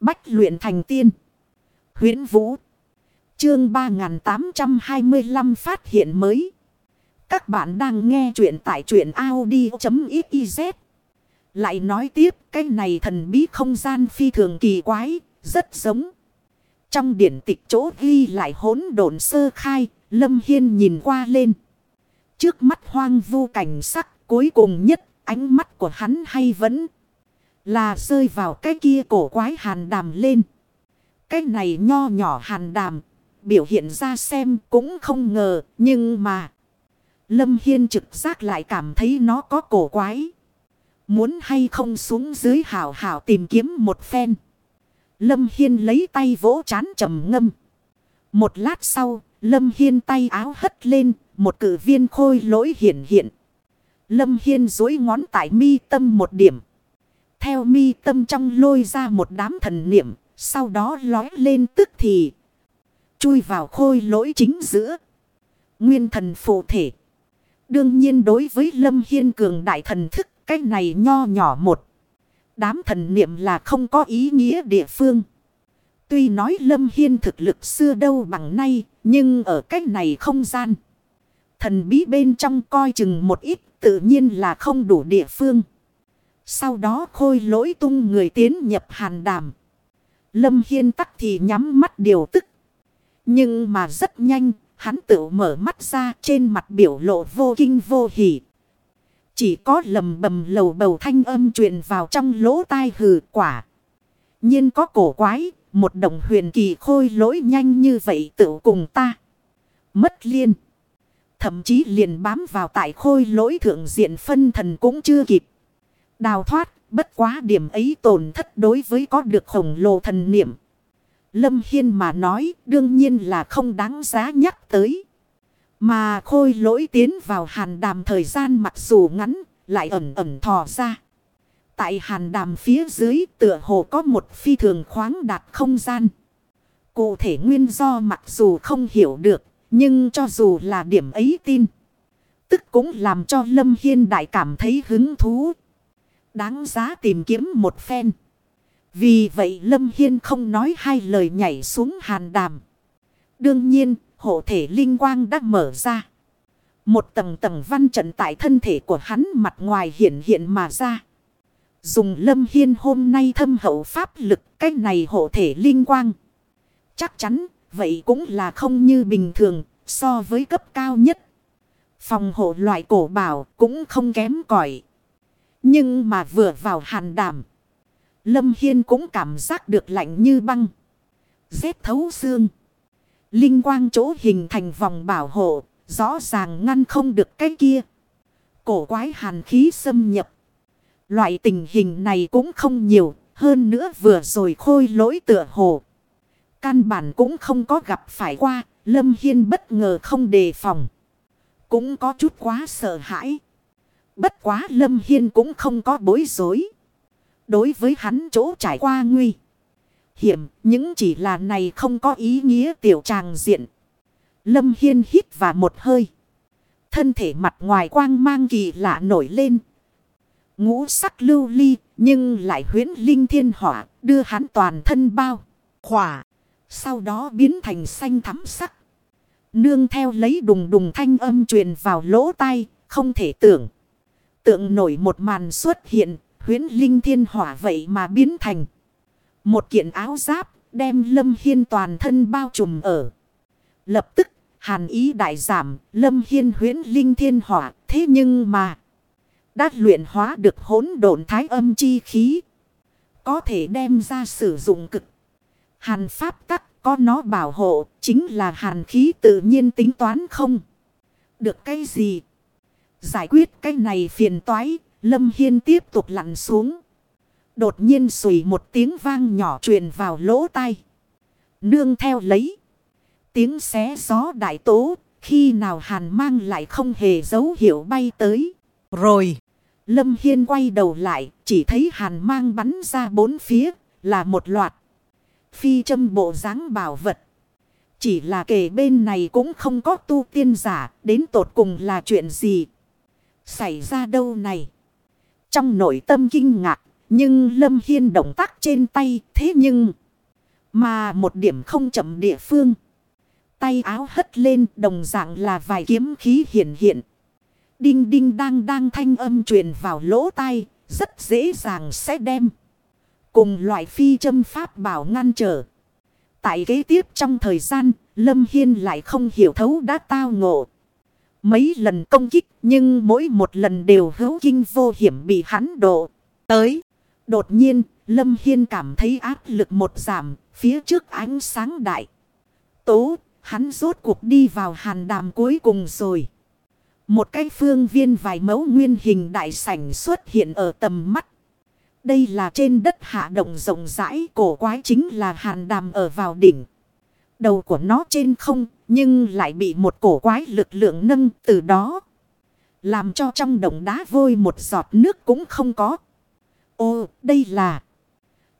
Bách luyện thành tiên. huyễn Vũ. Chương 3825 phát hiện mới. Các bạn đang nghe truyện tại truyện Audi.xyz. Lại nói tiếp cái này thần bí không gian phi thường kỳ quái, rất giống. Trong điển tịch chỗ ghi lại hỗn độn sơ khai, Lâm Hiên nhìn qua lên. Trước mắt hoang vu cảnh sắc cuối cùng nhất ánh mắt của hắn hay vẫn là rơi vào cái kia cổ quái hàn đàm lên. Cái này nho nhỏ hàn đàm biểu hiện ra xem cũng không ngờ nhưng mà Lâm Hiên trực giác lại cảm thấy nó có cổ quái. Muốn hay không xuống dưới hảo hảo tìm kiếm một phen. Lâm Hiên lấy tay vỗ chán trầm ngâm. Một lát sau, Lâm Hiên tay áo hất lên, một cử viên khôi lỗi hiện hiện. Lâm Hiên dối ngón tại mi tâm một điểm. Theo mi tâm trong lôi ra một đám thần niệm, sau đó lói lên tức thì. Chui vào khôi lỗi chính giữa. Nguyên thần phụ thể. Đương nhiên đối với Lâm Hiên cường đại thần thức, cái này nho nhỏ một. Đám thần niệm là không có ý nghĩa địa phương. Tuy nói Lâm Hiên thực lực xưa đâu bằng nay, nhưng ở cách này không gian. Thần bí bên trong coi chừng một ít tự nhiên là không đủ địa phương. Sau đó khôi lỗi tung người tiến nhập hàn đàm. Lâm Hiên tắc thì nhắm mắt điều tức. Nhưng mà rất nhanh, hắn tự mở mắt ra trên mặt biểu lộ vô kinh vô hỉ. Chỉ có lầm bầm lầu bầu thanh âm truyền vào trong lỗ tai hừ quả. nhiên có cổ quái, một đồng huyền kỳ khôi lỗi nhanh như vậy tự cùng ta. Mất liên. Thậm chí liền bám vào tại khôi lỗi thượng diện phân thần cũng chưa kịp. Đào thoát, bất quá điểm ấy tổn thất đối với có được khổng lồ thần niệm. Lâm Hiên mà nói đương nhiên là không đáng giá nhắc tới. Mà khôi lỗi tiến vào hàn đàm thời gian mặc dù ngắn, lại ẩn ẩn thò ra. Tại hàn đàm phía dưới tựa hồ có một phi thường khoáng đạt không gian. Cụ thể nguyên do mặc dù không hiểu được, nhưng cho dù là điểm ấy tin. Tức cũng làm cho Lâm Hiên đại cảm thấy hứng thú. Đáng giá tìm kiếm một phen. Vì vậy Lâm Hiên không nói hai lời nhảy xuống hàn đàm. Đương nhiên, hộ thể linh quang đã mở ra. Một tầng tầng văn trận tại thân thể của hắn mặt ngoài hiện hiện mà ra. Dùng Lâm Hiên hôm nay thâm hậu pháp lực cách này hộ thể linh quang. Chắc chắn, vậy cũng là không như bình thường, so với cấp cao nhất. Phòng hộ loại cổ bảo cũng không kém cỏi nhưng mà vừa vào hàn đảm. Lâm Hiên cũng cảm giác được lạnh như băng. Rét thấu xương. Linh quang chỗ hình thành vòng bảo hộ. Rõ ràng ngăn không được cái kia. Cổ quái hàn khí xâm nhập. Loại tình hình này cũng không nhiều. Hơn nữa vừa rồi khôi lỗi tựa hồ. Căn bản cũng không có gặp phải qua. Lâm Hiên bất ngờ không đề phòng. Cũng có chút quá sợ hãi. Bất quá Lâm Hiên cũng không có bối rối. Đối với hắn chỗ trải qua nguy. Hiểm những chỉ là này không có ý nghĩa tiểu tràng diện. Lâm Hiên hít vào một hơi. Thân thể mặt ngoài quang mang kỳ lạ nổi lên. Ngũ sắc lưu ly nhưng lại huyến linh thiên hỏa đưa hắn toàn thân bao. Khỏa. Sau đó biến thành xanh thắm sắc. Nương theo lấy đùng đùng thanh âm truyền vào lỗ tai, không thể tưởng. Tượng nổi một màn xuất hiện, huyến linh thiên hỏa vậy mà biến thành. Một kiện áo giáp, đem lâm hiên toàn thân bao trùm ở. Lập tức, hàn ý đại giảm, lâm hiên huyến linh thiên hỏa, thế nhưng mà. Đã luyện hóa được hỗn độn thái âm chi khí. Có thể đem ra sử dụng cực. Hàn pháp tắc có nó bảo hộ, chính là hàn khí tự nhiên tính toán không. Được cái gì? Giải quyết cái này phiền toái, Lâm Hiên tiếp tục lặn xuống. Đột nhiên sủi một tiếng vang nhỏ truyền vào lỗ tai. Nương theo lấy. Tiếng xé gió đại tố, khi nào hàn mang lại không hề dấu hiệu bay tới. Rồi, Lâm Hiên quay đầu lại, chỉ thấy hàn mang bắn ra bốn phía, là một loạt phi châm bộ dáng bảo vật. Chỉ là kể bên này cũng không có tu tiên giả, đến tột cùng là chuyện gì. Xảy ra đâu này. Trong nội tâm kinh ngạc, Nhưng Lâm Hiên động tác trên tay thế nhưng... Mà một điểm không chậm địa phương. Tay áo hất lên đồng dạng là vài kiếm khí hiện hiện. Đinh đinh đang đang thanh âm truyền vào lỗ tai. Rất dễ dàng sẽ đem. Cùng loại phi châm pháp bảo ngăn trở. Tại kế tiếp trong thời gian, Lâm Hiên lại không hiểu thấu đã tao ngộ. Mấy lần công kích nhưng mỗi một lần đều hữu kinh vô hiểm bị hắn độ. Tới, đột nhiên, Lâm Hiên cảm thấy áp lực một giảm, phía trước ánh sáng đại. Tố, hắn rốt cuộc đi vào hàn đàm cuối cùng rồi. Một cái phương viên vài mẫu nguyên hình đại sảnh xuất hiện ở tầm mắt. Đây là trên đất hạ động rộng rãi cổ quái chính là hàn đàm ở vào đỉnh. Đầu của nó trên không nhưng lại bị một cổ quái lực lượng nâng từ đó. Làm cho trong đồng đá vôi một giọt nước cũng không có. Ô, đây là...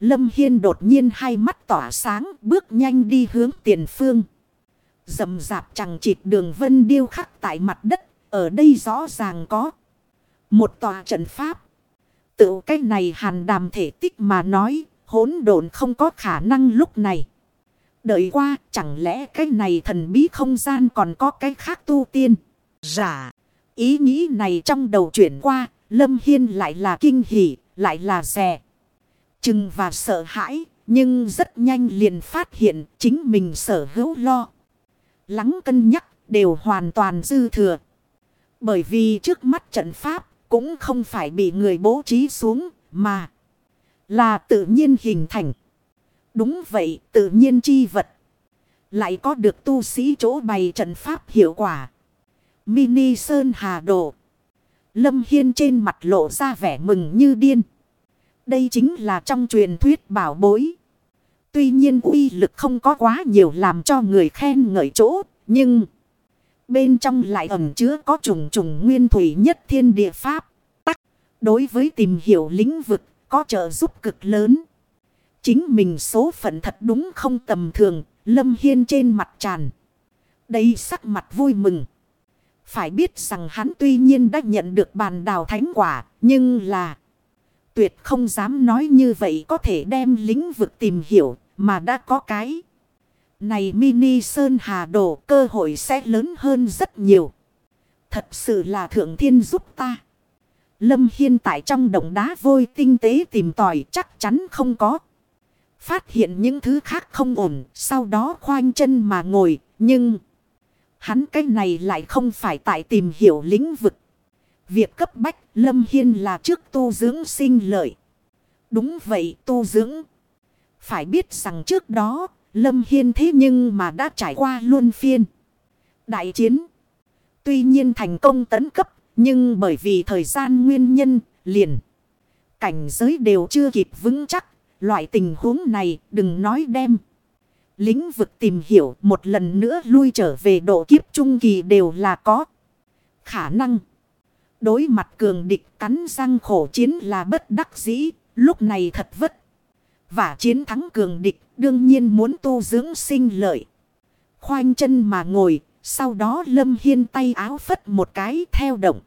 Lâm Hiên đột nhiên hai mắt tỏa sáng, bước nhanh đi hướng tiền phương. Dầm dạp chẳng chịt đường vân điêu khắc tại mặt đất. Ở đây rõ ràng có một tòa trận pháp. Tự cái này hàn đàm thể tích mà nói, hỗn độn không có khả năng lúc này. Đợi qua chẳng lẽ cái này thần bí không gian còn có cái khác tu tiên. Giả. Ý nghĩ này trong đầu chuyển qua. Lâm Hiên lại là kinh hỉ. Lại là rè. Chừng và sợ hãi. Nhưng rất nhanh liền phát hiện chính mình sở hữu lo. Lắng cân nhắc đều hoàn toàn dư thừa. Bởi vì trước mắt trận pháp cũng không phải bị người bố trí xuống mà là tự nhiên hình thành. Đúng vậy, tự nhiên chi vật. Lại có được tu sĩ chỗ bày trận pháp hiệu quả. Mini Sơn Hà Đồ. Lâm Hiên trên mặt lộ ra vẻ mừng như điên. Đây chính là trong truyền thuyết bảo bối. Tuy nhiên uy lực không có quá nhiều làm cho người khen ngợi chỗ. Nhưng bên trong lại ẩn chứa có trùng trùng nguyên thủy nhất thiên địa pháp. Tắc đối với tìm hiểu lĩnh vực có trợ giúp cực lớn. Chính mình số phận thật đúng không tầm thường, Lâm Hiên trên mặt tràn. Đây sắc mặt vui mừng. Phải biết rằng hắn tuy nhiên đã nhận được bàn đào thánh quả, nhưng là tuyệt không dám nói như vậy có thể đem lĩnh vực tìm hiểu mà đã có cái. Này mini sơn hà đồ cơ hội sẽ lớn hơn rất nhiều. Thật sự là thượng thiên giúp ta. Lâm Hiên tại trong động đá vôi tinh tế tìm tòi chắc chắn không có. Phát hiện những thứ khác không ổn, sau đó khoanh chân mà ngồi, nhưng... Hắn cái này lại không phải tại tìm hiểu lĩnh vực. Việc cấp bách Lâm Hiên là trước tu dưỡng sinh lợi. Đúng vậy tu dưỡng. Phải biết rằng trước đó Lâm Hiên thế nhưng mà đã trải qua luôn phiên. Đại chiến. Tuy nhiên thành công tấn cấp. Nhưng bởi vì thời gian nguyên nhân liền. Cảnh giới đều chưa kịp vững chắc. Loại tình huống này đừng nói đem. Lĩnh vực tìm hiểu một lần nữa lui trở về độ kiếp trung kỳ đều là có khả năng. Đối mặt cường địch cắn răng khổ chiến là bất đắc dĩ, lúc này thật vất. Và chiến thắng cường địch đương nhiên muốn tu dưỡng sinh lợi. Khoanh chân mà ngồi, sau đó lâm hiên tay áo phất một cái theo động.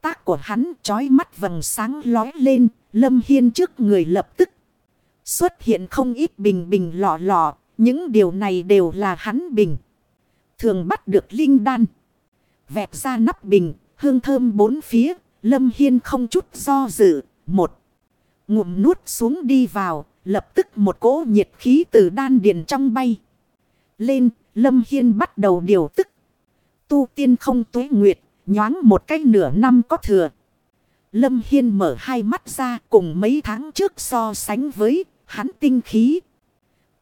Tác của hắn trói mắt vầng sáng lói lên, lâm hiên trước người lập tức. Xuất hiện không ít bình bình lọ lọ, những điều này đều là hắn bình. Thường bắt được linh đan. Vẹt ra nắp bình, hương thơm bốn phía, lâm hiên không chút do dự, một. Ngụm nuốt xuống đi vào, lập tức một cỗ nhiệt khí từ đan điền trong bay. Lên, lâm hiên bắt đầu điều tức. Tu tiên không tuế nguyệt, nhoáng một cái nửa năm có thừa. Lâm Hiên mở hai mắt ra cùng mấy tháng trước so sánh với hắn tinh khí.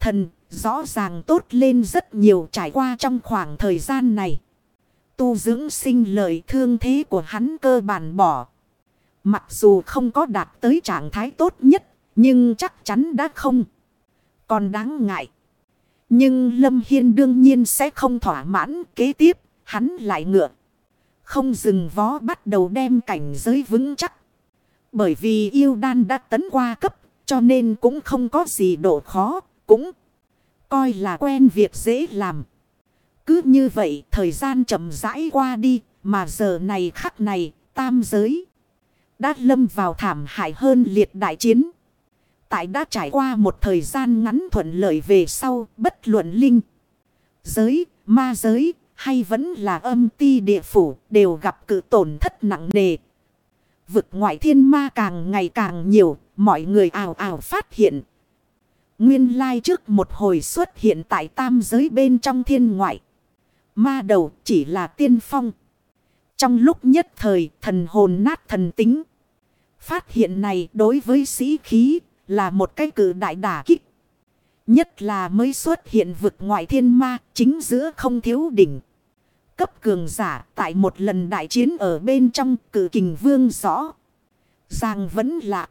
Thần rõ ràng tốt lên rất nhiều trải qua trong khoảng thời gian này. Tu dưỡng sinh lợi thương thế của hắn cơ bản bỏ. Mặc dù không có đạt tới trạng thái tốt nhất, nhưng chắc chắn đã không. Còn đáng ngại. Nhưng Lâm Hiên đương nhiên sẽ không thỏa mãn kế tiếp, hắn lại ngựa. Không dừng vó bắt đầu đem cảnh giới vững chắc. Bởi vì yêu đan đã tấn qua cấp, cho nên cũng không có gì độ khó, cũng coi là quen việc dễ làm. Cứ như vậy thời gian chậm rãi qua đi, mà giờ này khắc này, tam giới. Đã lâm vào thảm hại hơn liệt đại chiến. Tại đã trải qua một thời gian ngắn thuận lợi về sau bất luận linh. Giới, ma giới hay vẫn là âm ti địa phủ đều gặp cự tổn thất nặng nề. Vực ngoại thiên ma càng ngày càng nhiều, mọi người ảo ảo phát hiện. Nguyên lai trước một hồi xuất hiện tại tam giới bên trong thiên ngoại. Ma đầu chỉ là tiên phong. Trong lúc nhất thời, thần hồn nát thần tính. Phát hiện này đối với sĩ khí là một cái cử đại đả kích. Nhất là mới xuất hiện vực ngoại thiên ma chính giữa không thiếu đỉnh. Cấp cường giả tại một lần đại chiến ở bên trong cử kình vương rõ. Giang vẫn lạc.